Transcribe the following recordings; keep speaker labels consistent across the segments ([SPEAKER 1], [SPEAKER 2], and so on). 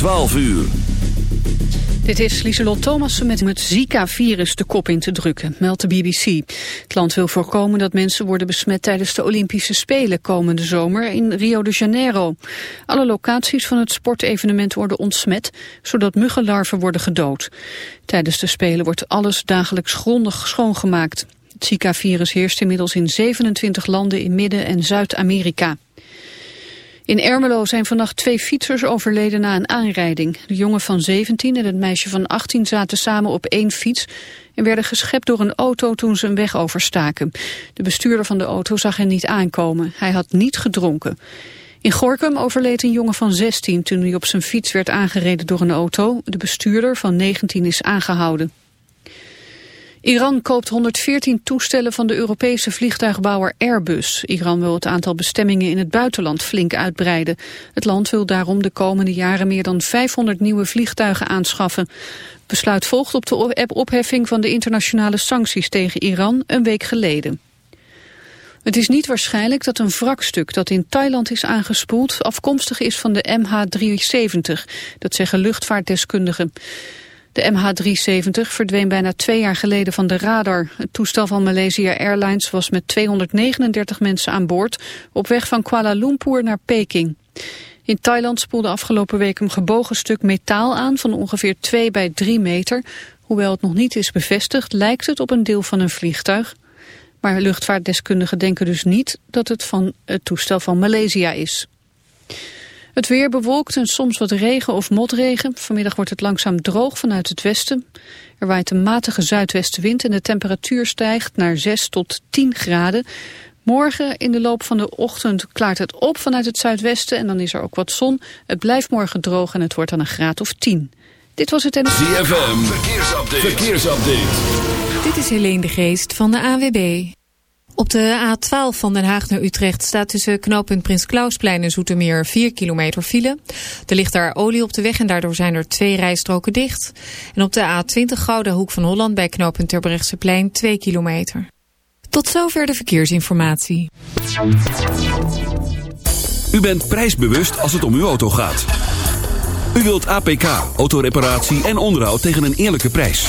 [SPEAKER 1] 12 uur.
[SPEAKER 2] Dit is Lieselot Thomassen met het Zika-virus de kop in te drukken, meldt de BBC. Het land wil voorkomen dat mensen worden besmet tijdens de Olympische Spelen komende zomer in Rio de Janeiro. Alle locaties van het sportevenement worden ontsmet, zodat muggenlarven worden gedood. Tijdens de Spelen wordt alles dagelijks grondig schoongemaakt. Het Zika-virus heerst inmiddels in 27 landen in Midden- en Zuid-Amerika. In Ermelo zijn vannacht twee fietsers overleden na een aanrijding. De jongen van 17 en het meisje van 18 zaten samen op één fiets... en werden geschept door een auto toen ze een weg overstaken. De bestuurder van de auto zag hen niet aankomen. Hij had niet gedronken. In Gorkum overleed een jongen van 16 toen hij op zijn fiets werd aangereden door een auto. De bestuurder van 19 is aangehouden. Iran koopt 114 toestellen van de Europese vliegtuigbouwer Airbus. Iran wil het aantal bestemmingen in het buitenland flink uitbreiden. Het land wil daarom de komende jaren meer dan 500 nieuwe vliegtuigen aanschaffen. Besluit volgt op de opheffing van de internationale sancties tegen Iran een week geleden. Het is niet waarschijnlijk dat een wrakstuk dat in Thailand is aangespoeld afkomstig is van de MH370. Dat zeggen luchtvaartdeskundigen. De MH370 verdween bijna twee jaar geleden van de radar. Het toestel van Malaysia Airlines was met 239 mensen aan boord... op weg van Kuala Lumpur naar Peking. In Thailand spoelde afgelopen week een gebogen stuk metaal aan... van ongeveer 2 bij 3 meter. Hoewel het nog niet is bevestigd, lijkt het op een deel van een vliegtuig. Maar luchtvaartdeskundigen denken dus niet dat het van het toestel van Malaysia is. Het weer bewolkt en soms wat regen of motregen. Vanmiddag wordt het langzaam droog vanuit het westen. Er waait een matige zuidwestenwind en de temperatuur stijgt naar 6 tot 10 graden. Morgen in de loop van de ochtend klaart het op vanuit het zuidwesten en dan is er ook wat zon. Het blijft morgen droog en het wordt dan een graad of 10. Dit was het en...
[SPEAKER 1] ZFM, verkeersupdate. verkeersupdate.
[SPEAKER 3] Dit is Helene de Geest van de AWB. Op de A12 van Den Haag naar Utrecht staat tussen knooppunt Prins Klausplein en Zoetermeer 4 kilometer file. Er ligt daar olie op de weg en daardoor zijn er twee rijstroken dicht. En op de A20 Gouden Hoek van Holland bij knooppunt Terbrechtseplein 2 kilometer. Tot zover de verkeersinformatie.
[SPEAKER 1] U bent prijsbewust als het om uw auto gaat. U wilt APK, autoreparatie en onderhoud tegen een eerlijke prijs.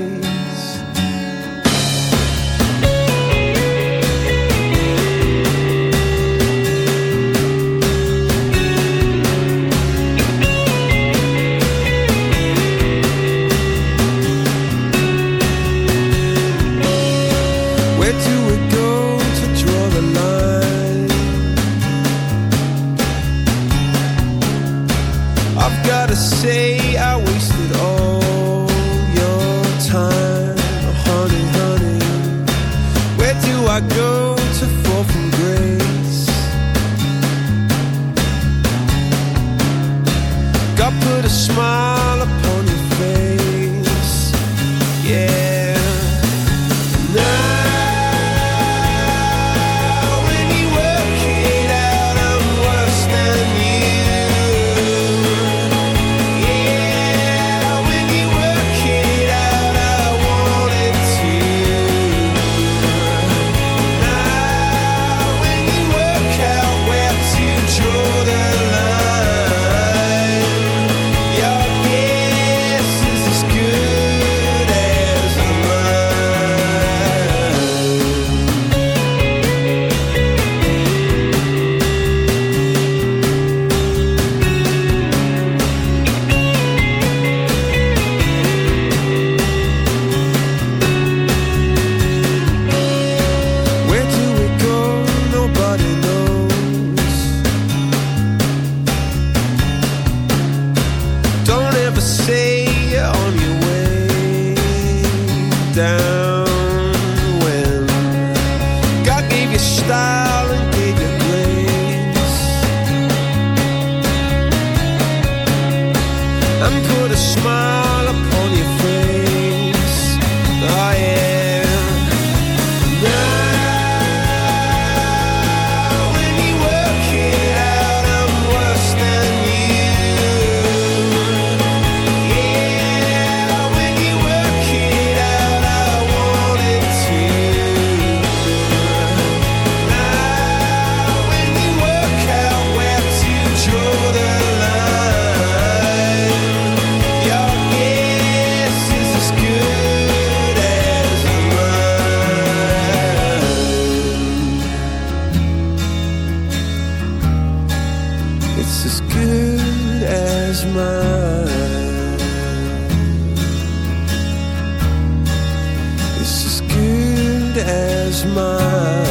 [SPEAKER 4] as mine.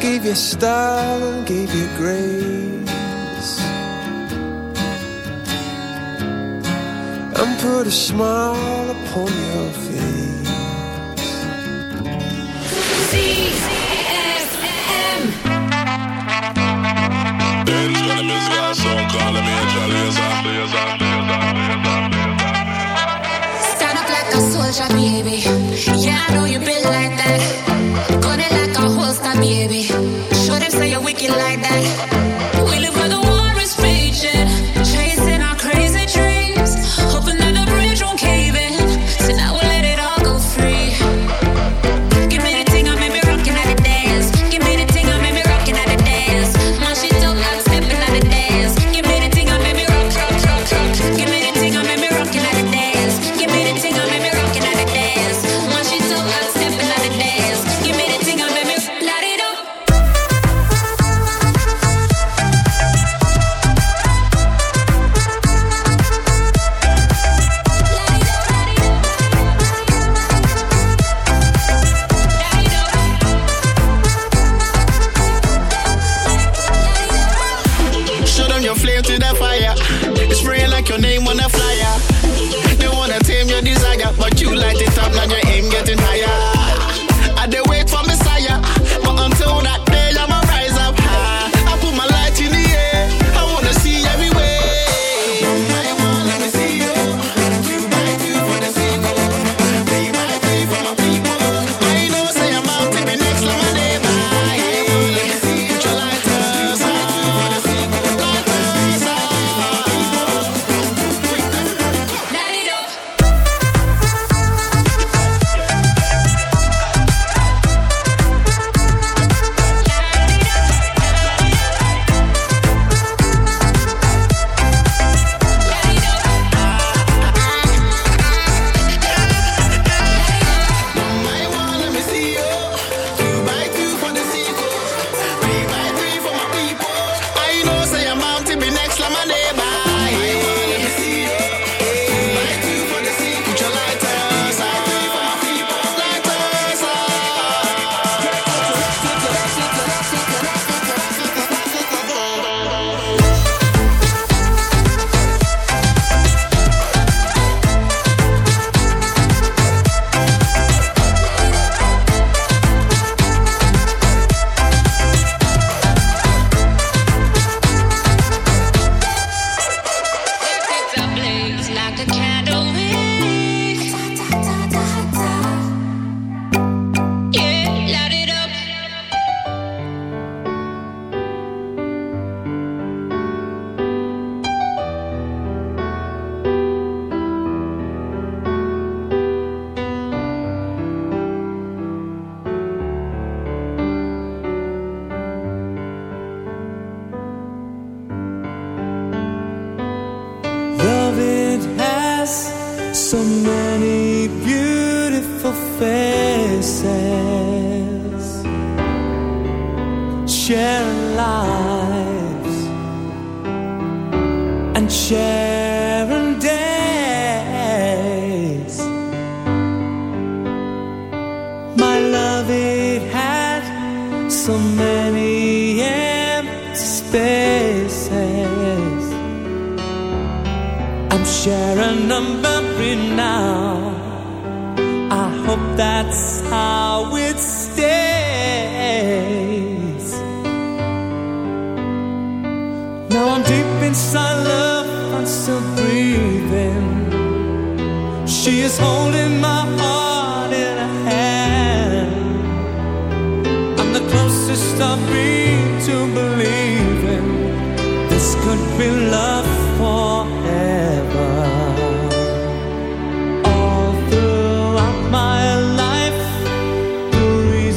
[SPEAKER 4] gave you style and gave you grace. And put a smile upon your face. C-C-S-M you calling me a jolly
[SPEAKER 5] Stand up like a soldier, baby. Yeah, I know you been like that. Gunning like a baby. Should have said you're wicked like that.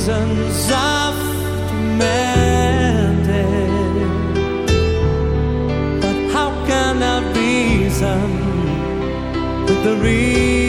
[SPEAKER 6] reasons I've demanded. But how can I reason with the reason?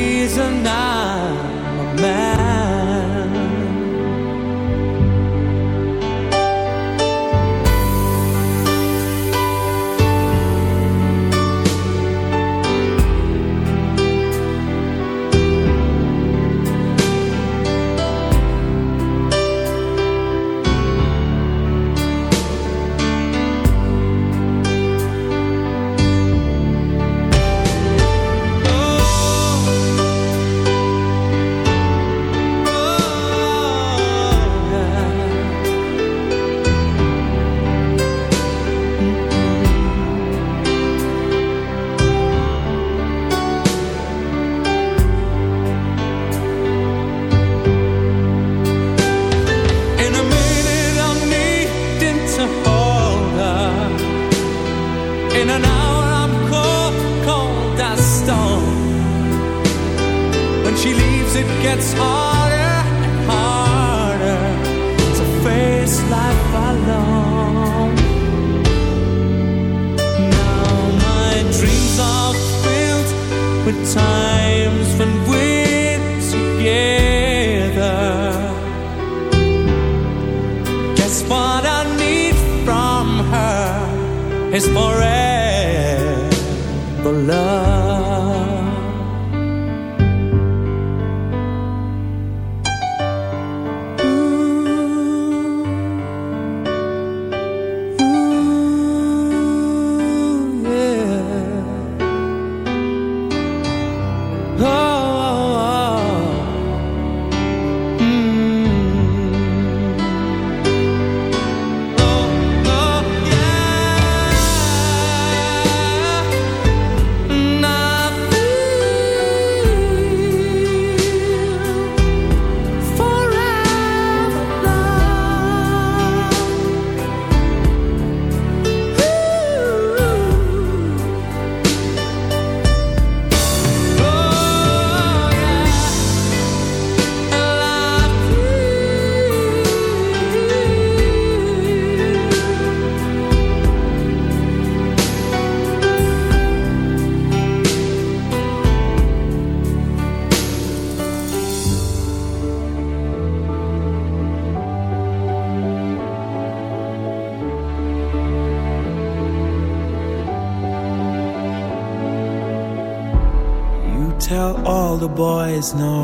[SPEAKER 6] is
[SPEAKER 7] no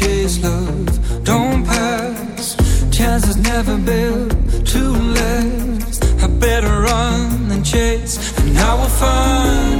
[SPEAKER 6] chase love,
[SPEAKER 8] don't pass. Chances never built to last. I better run than chase, and I will find.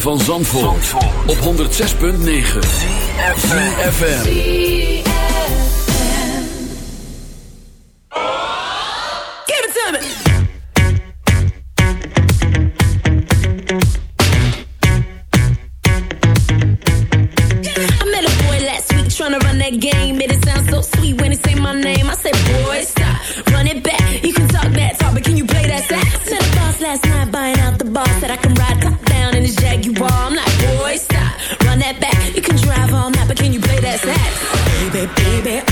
[SPEAKER 1] van Zandvoort, op 106.9 CFFM
[SPEAKER 9] Give it to me!
[SPEAKER 10] I met a boy last week trying to run that game. Made it sound so sweet when he say my name. I said boy stop, run it back. You can talk that talk but can you play that sax? Met boss last night buying out the boss that I can ride baby.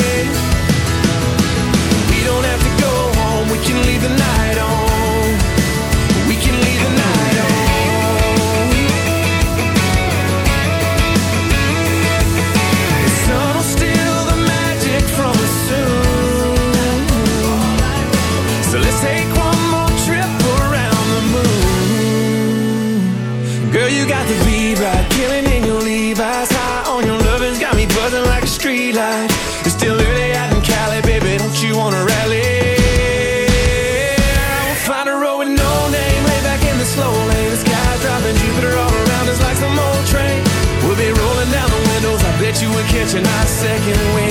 [SPEAKER 4] Bet you would catch a nice second wind.